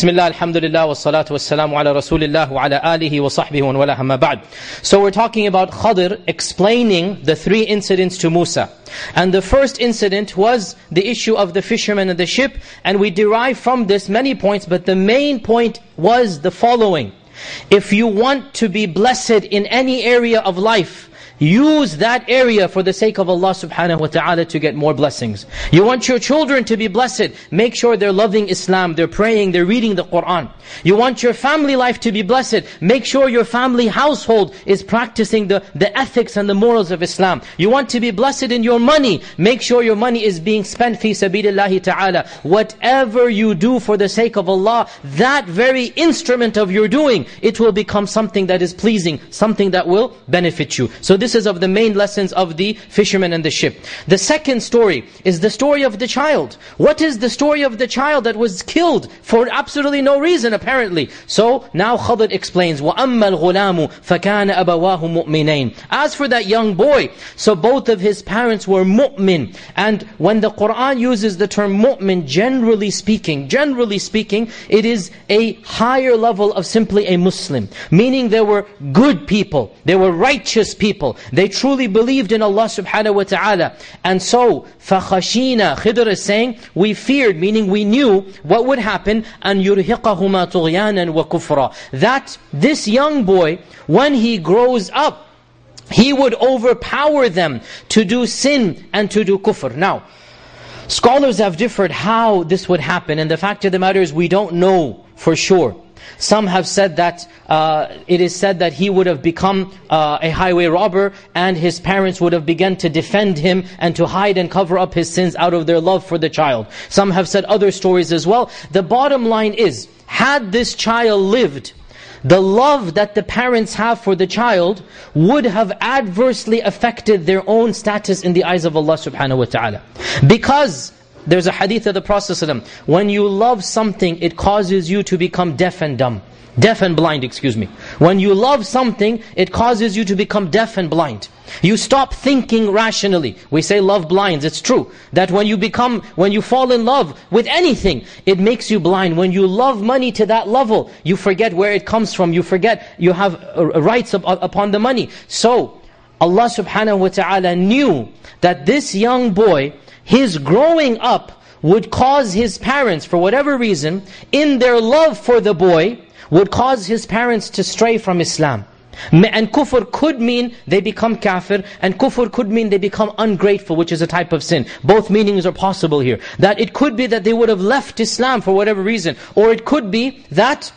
Bismillah, alhamdulillah, wa salatu wassalamu ala rasulillah wa ala alihi wa sahbihi wa wala ba'd. So we're talking about Khadr explaining the three incidents to Musa. And the first incident was the issue of the fisherman and the ship. And we derive from this many points, but the main point was the following. If you want to be blessed in any area of life, Use that area for the sake of Allah subhanahu wa ta'ala to get more blessings. You want your children to be blessed, make sure they're loving Islam, they're praying, they're reading the Qur'an. You want your family life to be blessed, make sure your family household is practicing the, the ethics and the morals of Islam. You want to be blessed in your money, make sure your money is being spent fi sabilillahi ta'ala. Whatever you do for the sake of Allah, that very instrument of your doing, it will become something that is pleasing, something that will benefit you. So this this is of the main lessons of the fisherman and the ship. The second story is the story of the child. What is the story of the child that was killed for absolutely no reason apparently? So now Khadr explains, وَأَمَّا الْغُلَامُ فَكَانَ أَبَوَاهُ مُؤْمِنَيْن As for that young boy, so both of his parents were mu'min. And when the Qur'an uses the term mu'min, generally speaking, generally speaking, it is a higher level of simply a Muslim. Meaning they were good people, they were righteous people, they truly believed in Allah subhanahu wa ta'ala. And so, فَخَشِينَا Khidr is saying, we feared, meaning we knew what would happen, أَنْ يُرْهِقَهُمَا طُغْيَانًا وَكُفْرًا That this young boy, when he grows up, he would overpower them to do sin and to do kufr. Now, scholars have differed how this would happen, and the fact of the matter is we don't know for sure. Some have said that uh, it is said that he would have become uh, a highway robber and his parents would have begun to defend him and to hide and cover up his sins out of their love for the child. Some have said other stories as well. The bottom line is, had this child lived, the love that the parents have for the child would have adversely affected their own status in the eyes of Allah subhanahu wa ta'ala. Because there's a hadith of the Prophet ﷺ, when you love something, it causes you to become deaf and dumb. Deaf and blind, excuse me. When you love something, it causes you to become deaf and blind. You stop thinking rationally. We say love blinds. It's true. That when you become, when you fall in love with anything, it makes you blind. When you love money to that level, you forget where it comes from. You forget you have uh, rights upon the money. So, Allah subhanahu wa ta'ala knew that this young boy his growing up would cause his parents, for whatever reason, in their love for the boy, would cause his parents to stray from Islam. And kufr could mean they become kafir, and kufr could mean they become ungrateful, which is a type of sin. Both meanings are possible here. That it could be that they would have left Islam for whatever reason, or it could be that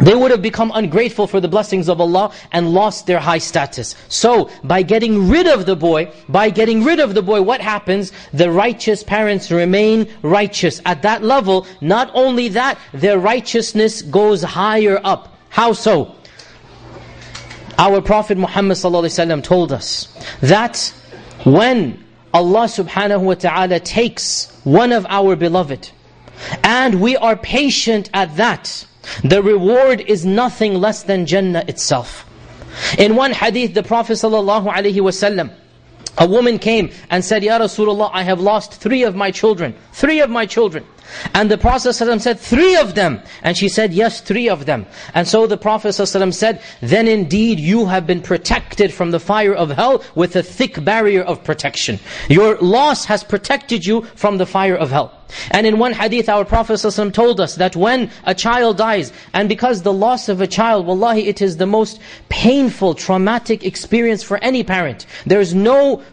they would have become ungrateful for the blessings of Allah and lost their high status. So, by getting rid of the boy, by getting rid of the boy, what happens? The righteous parents remain righteous. At that level, not only that, their righteousness goes higher up. How so? Our Prophet Muhammad ﷺ told us that when Allah subhanahu wa ta'ala takes one of our beloved, and we are patient at that, the reward is nothing less than Jannah itself. In one hadith, the Prophet ﷺ, a woman came and said, Ya Rasulullah, I have lost three of my children. Three of my children. And the Prophet ﷺ said, three of them. And she said, yes, three of them. And so the Prophet ﷺ said, then indeed you have been protected from the fire of hell with a thick barrier of protection. Your loss has protected you from the fire of hell. And in one hadith, our Prophet ﷺ told us that when a child dies, and because the loss of a child, wallahi, it is the most painful, traumatic experience for any parent. There is no,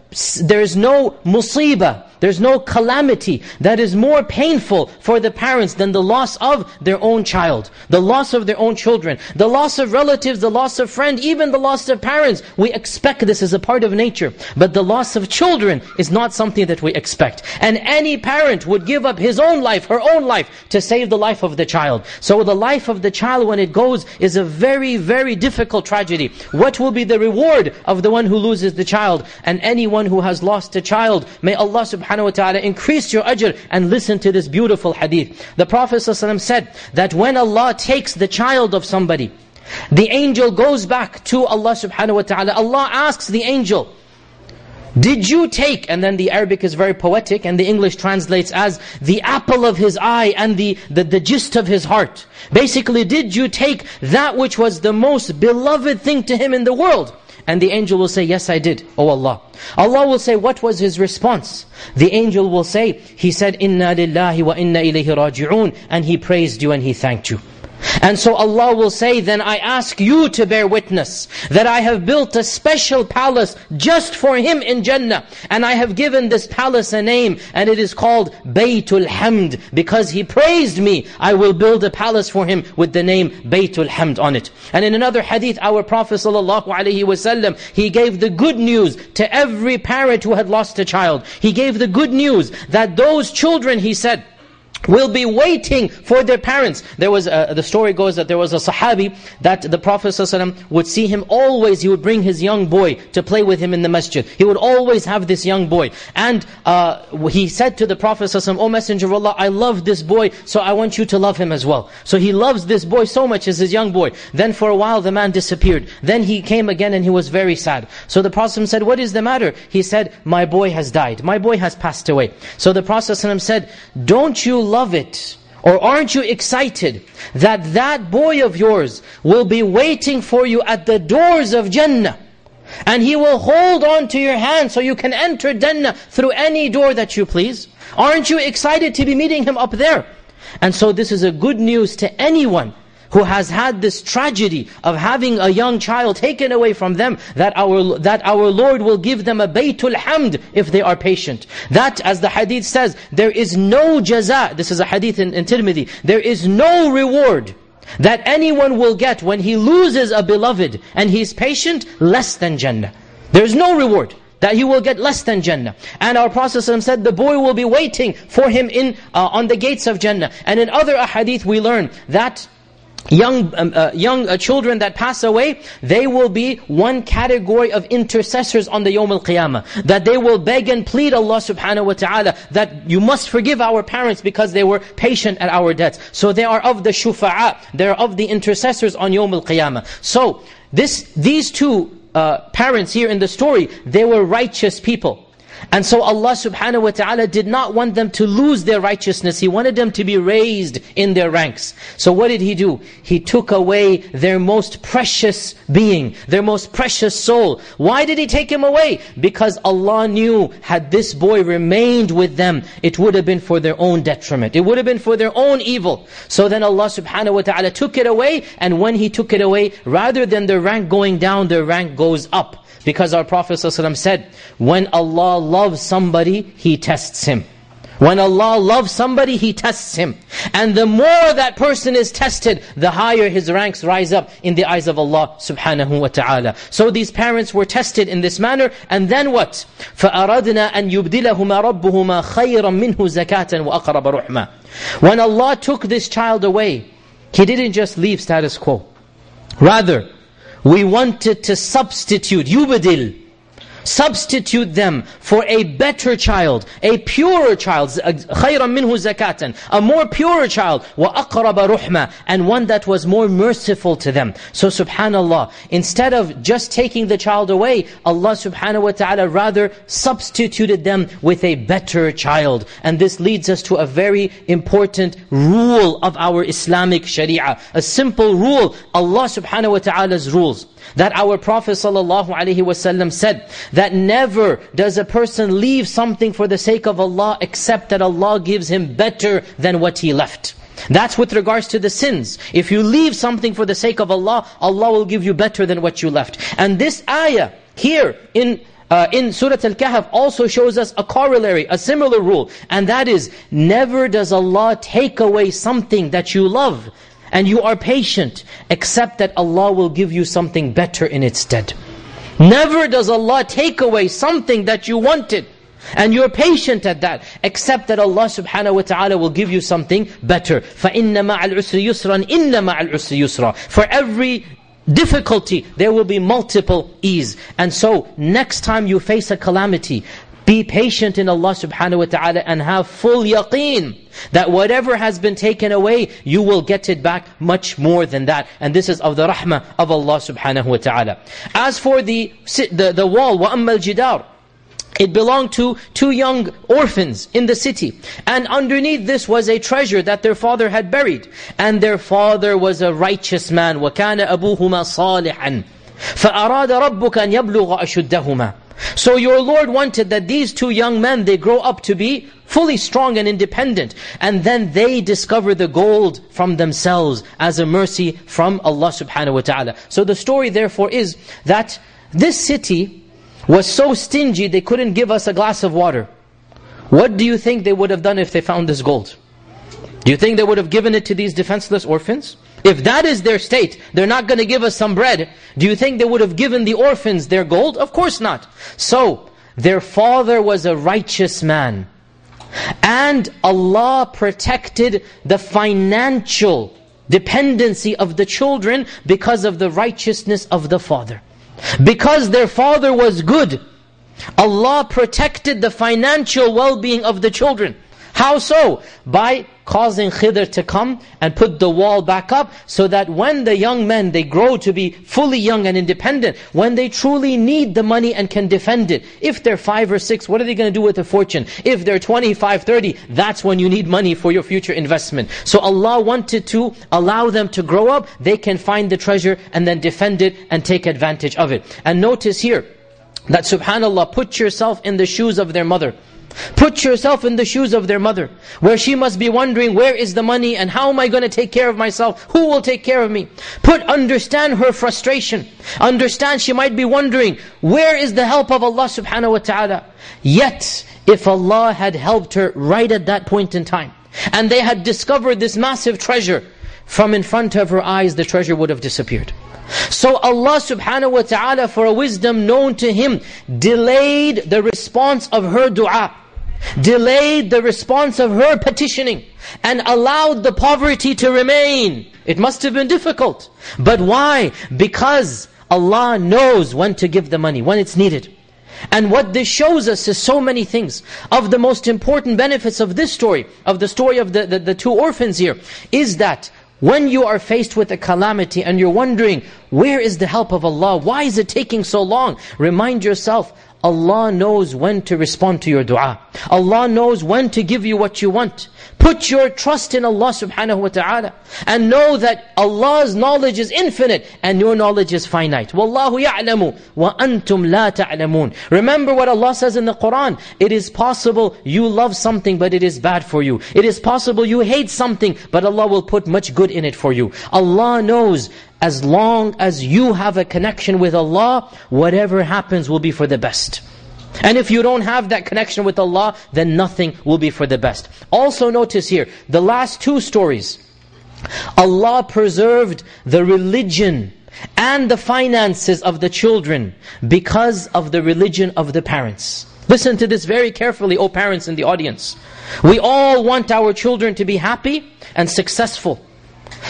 there is no musibah, there's no calamity that is more painful for the parents than the loss of their own child, the loss of their own children, the loss of relatives, the loss of friend, even the loss of parents. We expect this as a part of nature. But the loss of children is not something that we expect. And any parent would give up his own life, her own life, to save the life of the child. So the life of the child when it goes is a very, very difficult tragedy. What will be the reward of the one who loses the child? And anyone who has lost a child, may Allah subhanahu wa ta'ala increase your ajr and listen to this beautiful hadith. The Prophet ﷺ said that when Allah takes the child of somebody, the angel goes back to Allah subhanahu wa ta'ala. Allah asks the angel, did you take, and then the Arabic is very poetic, and the English translates as the apple of his eye and the, the, the gist of his heart. Basically, did you take that which was the most beloved thing to him in the world? And the angel will say, yes I did, O Allah. Allah will say, what was his response? The angel will say, he said, Inna lillahi wa inna ilayhi raji'un. And he praised you and he thanked you. And so Allah will say, then I ask you to bear witness that I have built a special palace just for him in Jannah. And I have given this palace a name and it is called Baytul Hamd. Because he praised me, I will build a palace for him with the name Baytul Hamd on it. And in another hadith, our Prophet ﷺ, he gave the good news to every parent who had lost a child. He gave the good news that those children, he said, will be waiting for their parents. There was, a, the story goes that there was a sahabi that the Prophet ﷺ would see him always, he would bring his young boy to play with him in the masjid. He would always have this young boy. And uh, he said to the Prophet ﷺ, O Messenger of Allah, I love this boy, so I want you to love him as well. So he loves this boy so much as his young boy. Then for a while the man disappeared. Then he came again and he was very sad. So the Prophet said, what is the matter? He said, my boy has died. My boy has passed away. So the Prophet ﷺ said, don't you love it? Or aren't you excited that that boy of yours will be waiting for you at the doors of Jannah? And he will hold on to your hand so you can enter Jannah through any door that you please. Aren't you excited to be meeting him up there? And so this is a good news to anyone who has had this tragedy of having a young child taken away from them, that our, that our Lord will give them a baytul hamd if they are patient. That, as the hadith says, there is no jaza, this is a hadith in, in Tirmidhi, there is no reward that anyone will get when he loses a beloved and he's patient, less than Jannah. There's no reward that he will get less than Jannah. And our Prophet said the boy will be waiting for him in uh, on the gates of Jannah. And in other ahadith we learn that young um, uh, young uh, children that pass away, they will be one category of intercessors on the Yawm al-Qiyamah. That they will beg and plead Allah subhanahu wa ta'ala that you must forgive our parents because they were patient at our deaths. So they are of the shufa'a, they are of the intercessors on Yawm al-Qiyamah. So this, these two uh, parents here in the story, they were righteous people. And so Allah subhanahu wa ta'ala did not want them to lose their righteousness. He wanted them to be raised in their ranks. So what did He do? He took away their most precious being, their most precious soul. Why did He take him away? Because Allah knew, had this boy remained with them, it would have been for their own detriment. It would have been for their own evil. So then Allah subhanahu wa ta'ala took it away, and when He took it away, rather than the rank going down, the rank goes up. Because our Prophet ﷺ said, when Allah loves somebody, He tests him. When Allah loves somebody, He tests him. And the more that person is tested, the higher his ranks rise up in the eyes of Allah subhanahu wa ta'ala. So these parents were tested in this manner, and then what? فَأَرَدْنَا أَن يُبْدِلَهُمَا رَبُّهُمَا خَيْرًا مِنْهُ زَكَاةً وَأَقْرَبَ رُحْمًا When Allah took this child away, He didn't just leave status quo. Rather, we wanted to substitute, yubadil, substitute them for a better child, a purer child, خَيْرًا مِنْهُ زَكَاةً A more purer child, وَأَقْرَبَ رُحْمًا And one that was more merciful to them. So subhanallah, instead of just taking the child away, Allah subhanahu wa ta'ala rather substituted them with a better child. And this leads us to a very important rule of our Islamic sharia. A simple rule, Allah subhanahu wa ta'ala's rules. That our Prophet ﷺ said, that never does a person leave something for the sake of Allah except that Allah gives him better than what he left. That's with regards to the sins. If you leave something for the sake of Allah, Allah will give you better than what you left. And this ayah here in uh, in Surah Al-Kahf also shows us a corollary, a similar rule. And that is, never does Allah take away something that you love and you are patient, except that Allah will give you something better in its stead. Never does Allah take away something that you wanted, and you're patient at that, except that Allah subhanahu wa ta'ala will give you something better. فَإِنَّ مَعَ الْعُسْرِ يُسْرًا إِنَّ مَعَ الْعُسْرِ يُسْرًا For every difficulty, there will be multiple ease. And so, next time you face a calamity, be patient in Allah subhanahu wa ta'ala and have full yaqeen that whatever has been taken away, you will get it back much more than that. And this is of the rahmah of Allah subhanahu wa ta'ala. As for the, the, the wall, وَأَمَّا الْجِدَارِ it belonged to two young orphans in the city. And underneath this was a treasure that their father had buried. And their father was a righteous man. وَكَانَ أَبُوهُمَا صَالِحًا فَأَرَادَ رَبُّكَ أَنْ يَبْلُغَ أَشُدَّهُمَا so your Lord wanted that these two young men, they grow up to be fully strong and independent. And then they discover the gold from themselves as a mercy from Allah subhanahu wa ta'ala. So the story therefore is that this city was so stingy they couldn't give us a glass of water. What do you think they would have done if they found this gold? Do you think they would have given it to these defenseless orphans? If that is their state, they're not going to give us some bread. Do you think they would have given the orphans their gold? Of course not. So, their father was a righteous man. And Allah protected the financial dependency of the children because of the righteousness of the father. Because their father was good, Allah protected the financial well-being of the children. How so? By causing Khidr to come and put the wall back up so that when the young men, they grow to be fully young and independent, when they truly need the money and can defend it. If they're five or six, what are they going to do with the fortune? If they're 25, 30, that's when you need money for your future investment. So Allah wanted to allow them to grow up, they can find the treasure and then defend it and take advantage of it. And notice here, that subhanAllah, put yourself in the shoes of their mother. Put yourself in the shoes of their mother, where she must be wondering, where is the money and how am I going to take care of myself? Who will take care of me? Put, understand her frustration. Understand she might be wondering, where is the help of Allah subhanahu wa ta'ala? Yet, if Allah had helped her right at that point in time, and they had discovered this massive treasure, from in front of her eyes the treasure would have disappeared. So Allah subhanahu wa ta'ala for a wisdom known to Him delayed the response of her dua delayed the response of her petitioning and allowed the poverty to remain. It must have been difficult. But why? Because Allah knows when to give the money, when it's needed. And what this shows us is so many things. Of the most important benefits of this story, of the story of the, the, the two orphans here, is that when you are faced with a calamity and you're wondering, where is the help of Allah? Why is it taking so long? Remind yourself, Allah knows when to respond to your dua. Allah knows when to give you what you want. Put your trust in Allah subhanahu wa ta'ala. And know that Allah's knowledge is infinite and your knowledge is finite. وَاللَّهُ يَعْلَمُ وَأَنْتُمْ لَا تَعْلَمُونَ Remember what Allah says in the Qur'an. It is possible you love something but it is bad for you. It is possible you hate something but Allah will put much good in it for you. Allah knows as long as you have a connection with Allah, whatever happens will be for the best. And if you don't have that connection with Allah, then nothing will be for the best. Also notice here, the last two stories, Allah preserved the religion and the finances of the children because of the religion of the parents. Listen to this very carefully, O parents in the audience. We all want our children to be happy and successful.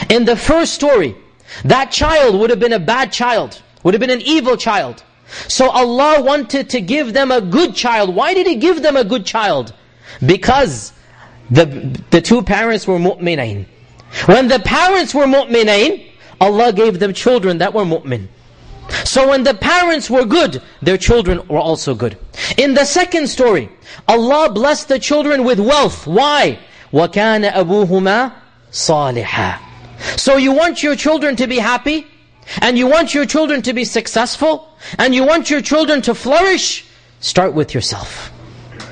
In the first story, that child would have been a bad child, would have been an evil child. So Allah wanted to give them a good child. Why did He give them a good child? Because the, the two parents were mu'minain. When the parents were mu'minain, Allah gave them children that were mu'min. So when the parents were good, their children were also good. In the second story, Allah blessed the children with wealth. Why? وَكَانَ أَبُوهُمَا صَالِحًا so you want your children to be happy, and you want your children to be successful, and you want your children to flourish, start with yourself.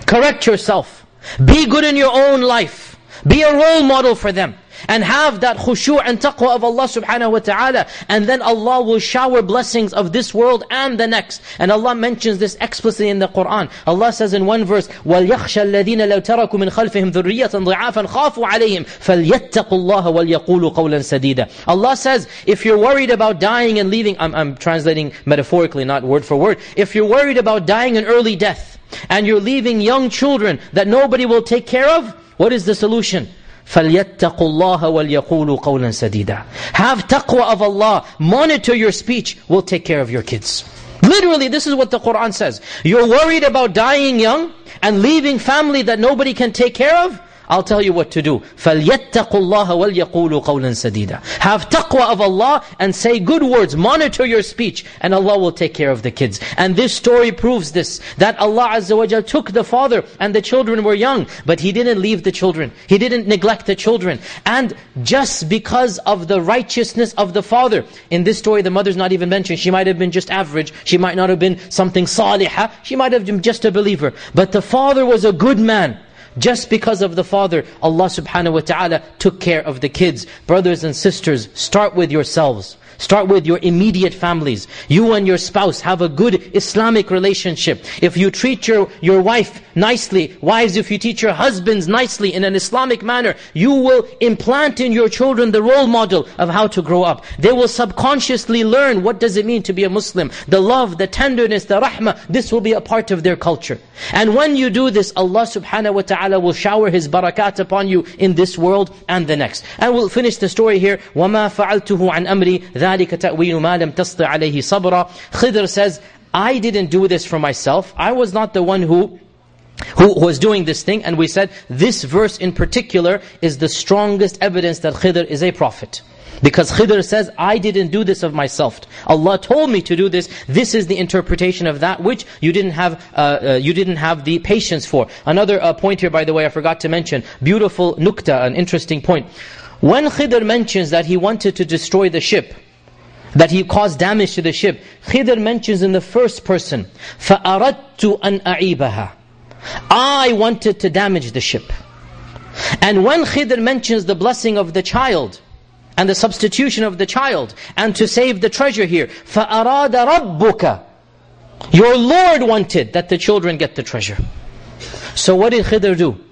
Correct yourself. Be good in your own life. Be a role model for them and have that khushu' and taqwa of Allah subhanahu wa ta'ala. And then Allah will shower blessings of this world and the next. And Allah mentions this explicitly in the Qur'an. Allah says in one verse, وَلْيَخْشَى الَّذِينَ لَوْ تَرَكُوا مِنْ خَلْفِهِمْ ذُرِّيَّةً ضِعَافًا خَافُوا عَلَيْهِمْ فَلْيَتَّقُوا اللَّهَ وَلْيَقُولُوا قَوْلًا سَدِيدًا Allah says, if you're worried about dying and leaving, I'm, I'm translating metaphorically, not word for word. If you're worried about dying an early death, and you're leaving young children that nobody will take care of, what is the solution? فَلْيَتَّقُوا اللَّهَ وَلْيَقُولُوا قَوْلًا سَدِيدًا Have taqwa of Allah, monitor your speech, we'll take care of your kids. Literally, this is what the Qur'an says. You're worried about dying young and leaving family that nobody can take care of? I'll tell you what to do. فَلْيَتَّقُوا اللَّهَ وَلْيَقُولُوا قَوْلًا سَدِيدًا Have taqwa of Allah and say good words. Monitor your speech and Allah will take care of the kids. And this story proves this. That Allah Azza wa took the father and the children were young. But He didn't leave the children. He didn't neglect the children. And just because of the righteousness of the father. In this story the mother's not even mentioned. She might have been just average. She might not have been something salihah. She might have been just a believer. But the father was a good man. Just because of the father, Allah subhanahu wa ta'ala took care of the kids. Brothers and sisters, start with yourselves. Start with your immediate families. You and your spouse have a good Islamic relationship. If you treat your, your wife nicely, wives, if you teach your husbands nicely in an Islamic manner, you will implant in your children the role model of how to grow up. They will subconsciously learn what does it mean to be a Muslim. The love, the tenderness, the rahmah, this will be a part of their culture. And when you do this, Allah subhanahu wa ta'ala will shower His barakat upon you in this world and the next. And we'll finish the story here. وَمَا فَعَلْتُهُ عَنْ أَمْرِي ذَلِكَ تَأْوِيلُ مَا لَمْ تَسْطِ عَلَيْهِ صَبْرًا Khidr says, I didn't do this for myself. I was not the one who who was doing this thing and we said this verse in particular is the strongest evidence that Khidr is a prophet. Because Khidr says, I didn't do this of myself. Allah told me to do this. This is the interpretation of that which you didn't have uh, uh, you didn't have the patience for. Another uh, point here, by the way, I forgot to mention. Beautiful nukta, an interesting point. When Khidr mentions that he wanted to destroy the ship, that he caused damage to the ship, Khidr mentions in the first person, فَأَرَدْتُ أَنْ أَعِيبَهَا I wanted to damage the ship. And when Khidr mentions the blessing of the child, and the substitution of the child, and to save the treasure here, فَأَرَادَ رَبُّكَ Your Lord wanted that the children get the treasure. So what did Khidr do?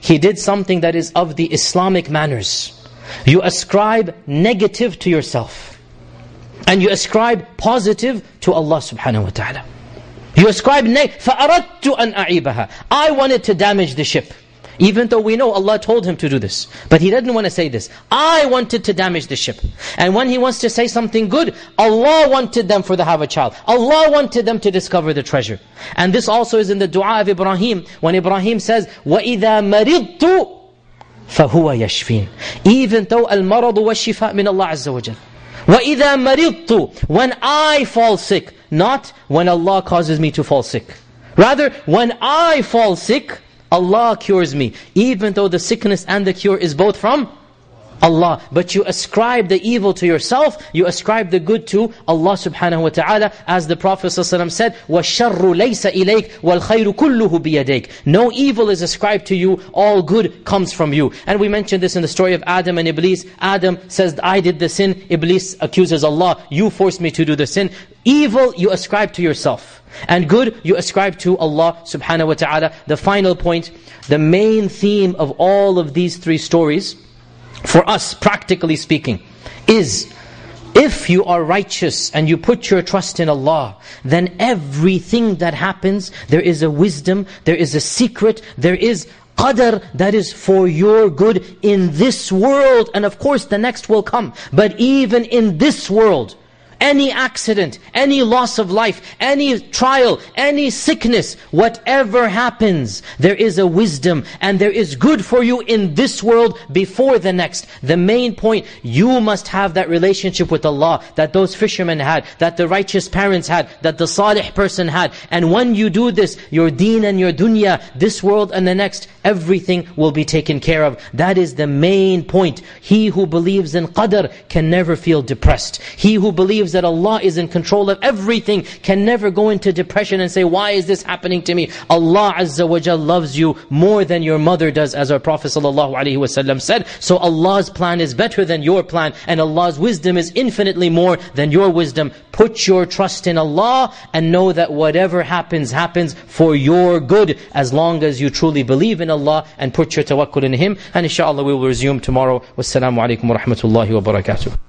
He did something that is of the Islamic manners. You ascribe negative to yourself. And you ascribe positive to Allah subhanahu wa ta'ala. You ascribe negative. فَأَرَدْتُ أَنْ أَعِيبَهَا I wanted to damage the ship. Even though we know Allah told him to do this. But he didn't want to say this. I wanted to damage the ship. And when he wants to say something good, Allah wanted them for to have a child. Allah wanted them to discover the treasure. And this also is in the dua of Ibrahim. When Ibrahim says, وَإِذَا مَرِضْتُ فهو يشفين even though المرض والشفاء من الله عز وجل وإذا مرضت when I fall sick not when Allah causes me to fall sick rather when I fall sick Allah cures me even though the sickness and the cure is both from Allah. But you ascribe the evil to yourself, you ascribe the good to Allah subhanahu wa ta'ala. As the Prophet ﷺ said, وَالشَّرُّ لَيْسَ إِلَيْكَ وَالْخَيْرُ كُلُّهُ بِيَدَيْكَ No evil is ascribed to you, all good comes from you. And we mentioned this in the story of Adam and Iblis. Adam says, I did the sin. Iblis accuses Allah, you forced me to do the sin. Evil you ascribe to yourself. And good you ascribe to Allah subhanahu wa ta'ala. The final point, the main theme of all of these three stories, for us, practically speaking, is if you are righteous and you put your trust in Allah, then everything that happens, there is a wisdom, there is a secret, there is qadr that is for your good in this world. And of course the next will come. But even in this world, any accident, any loss of life, any trial, any sickness, whatever happens, there is a wisdom and there is good for you in this world before the next. The main point, you must have that relationship with Allah that those fishermen had, that the righteous parents had, that the salih person had. And when you do this, your deen and your dunya, this world and the next, everything will be taken care of. That is the main point. He who believes in qadr can never feel depressed. He who believes believes that Allah is in control of everything can never go into depression and say, why is this happening to me? Allah Azza wa Jal loves you more than your mother does, as our Prophet ﷺ said. So Allah's plan is better than your plan, and Allah's wisdom is infinitely more than your wisdom. Put your trust in Allah, and know that whatever happens, happens for your good, as long as you truly believe in Allah, and put your tawakkul in Him. And inshallah we will resume tomorrow. Wassalamu alaikum wa rahmatullahi wa barakatuh.